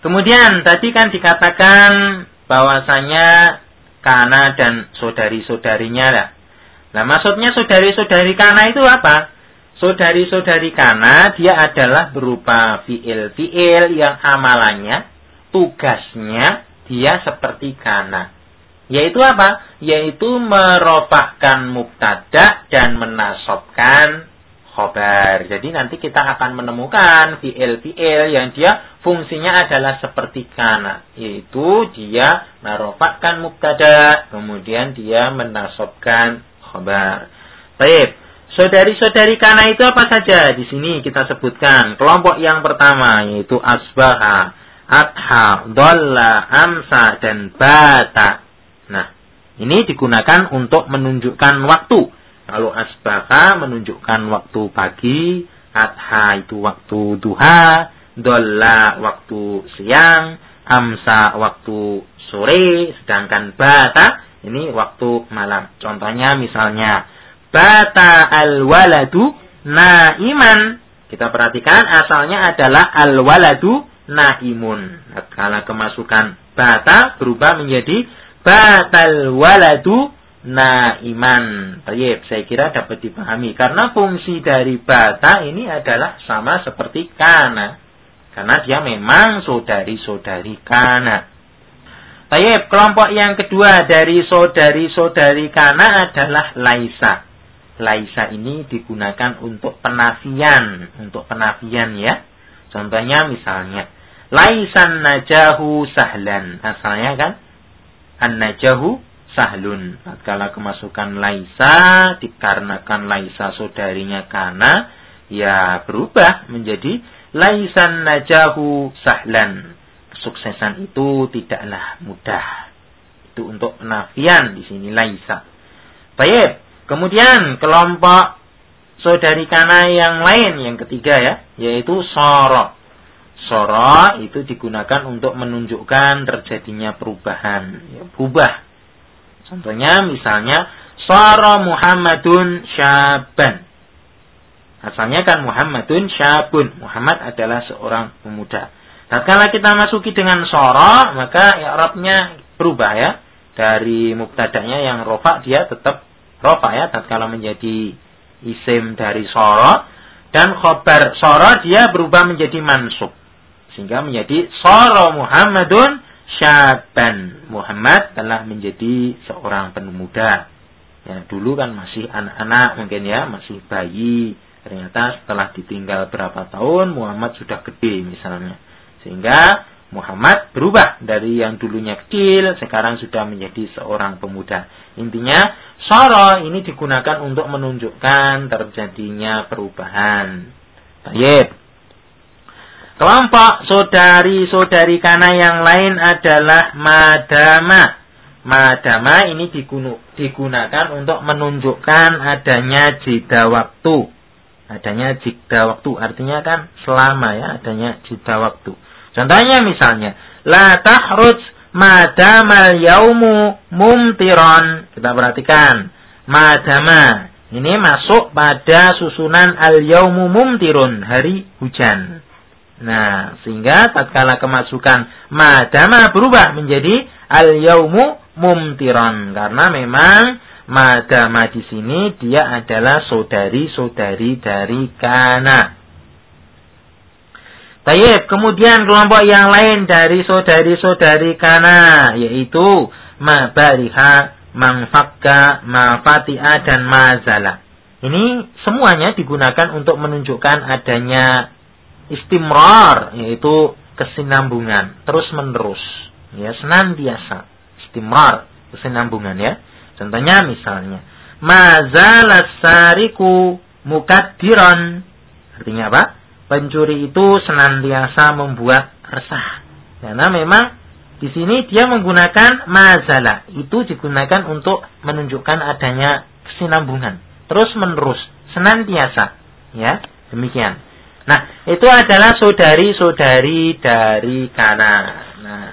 Kemudian tadi kan dikatakan bahwasanya kana dan saudari-saudarinya lah. Nah, maksudnya saudari-saudari kana itu apa? Saudari-saudari kana dia adalah berupa fiil-fiil yang amalannya, tugasnya dia seperti kana. Yaitu apa? Yaitu merofakkan mubtada dan menasobkan khobar. Jadi nanti kita akan menemukan fiil-fiil yang dia fungsinya adalah seperti kana. Yaitu dia merofakkan mubtada, kemudian dia menasobkan khobar. Baik, saudari-saudari kana itu apa saja? Di sini kita sebutkan kelompok yang pertama yaitu asbaha, adha, dolla, amsa, dan bata. Nah, ini digunakan untuk menunjukkan waktu kalau asbaka menunjukkan waktu pagi, adha itu waktu duha, dolla waktu siang, amsa waktu sore, sedangkan bata ini waktu malam. Contohnya misalnya bata al-waladu naiman. Kita perhatikan asalnya adalah al-waladu naimun. Kalau kemasukan bata berubah menjadi batal waladu Nah, iman. Tayyib, saya kira dapat dipahami. Karena fungsi dari bata ini adalah sama seperti kana. Karena dia memang saudari-saudari kana. Tayyib, kelompok yang kedua dari saudari-saudari kana adalah laisa. Laisa ini digunakan untuk penafian. Untuk penafian ya. Contohnya misalnya. Laisan najahu sahlan. Asalnya kan. An-najahu sahlun. Kala kemasukan laisa dikarenakan laisa saudarinya kana ya berubah menjadi laisan najahu sahlan. Kesuksesan itu tidaklah mudah. Itu untuk penafian di sini laisa. Baik. Kemudian kelompok saudari kana yang lain yang ketiga ya, yaitu soro. Soro itu digunakan untuk menunjukkan terjadinya perubahan, ya, berubah Contohnya misalnya Sara Muhammadun syaban. Asalnya kan Muhammadun syabun. Muhammad adalah seorang pemuda. Tatkala kita masuki dengan soro, maka i'rabnya berubah ya. Dari mubtadanya yang rofa dia tetap rofa ya tatkala menjadi isim dari soro dan khobar soro dia berubah menjadi mansub. Sehingga menjadi soro Muhammadun syaban. Muhammad telah menjadi seorang pemuda. Ya, dulu kan masih anak-anak mungkin ya, masih bayi. Ternyata setelah ditinggal berapa tahun Muhammad sudah gede misalnya. Sehingga Muhammad berubah dari yang dulunya kecil sekarang sudah menjadi seorang pemuda. Intinya soro ini digunakan untuk menunjukkan terjadinya perubahan. Baik. Kelompok saudari-saudari kana yang lain adalah madama. Madama ini digunakan untuk menunjukkan adanya jeda waktu. Adanya jeda waktu artinya kan selama ya adanya jeda waktu. Contohnya misalnya la tahruj madamal yaumu mumtiron. Kita perhatikan madama ini masuk pada susunan al yaumu mumtirun hari hujan. Nah, sehingga tatkala kemasukan madama berubah menjadi al yaumu mumtiron karena memang madama di sini dia adalah saudari-saudari dari kana. Tayyib, kemudian kelompok yang lain dari saudari-saudari kana yaitu mabariha, mangfakka, mafati'a dan mazala. Ini semuanya digunakan untuk menunjukkan adanya istimrar yaitu kesinambungan terus menerus ya senantiasa. Istimrar kesinambungan ya. Contohnya misalnya mazalas sariku mukaddiran. Artinya apa? Pencuri itu senantiasa membuat resah. Karena memang di sini dia menggunakan mazala itu digunakan untuk menunjukkan adanya kesinambungan. Terus menerus senantiasa. Ya demikian Nah, itu adalah saudari-saudari dari kana. Nah,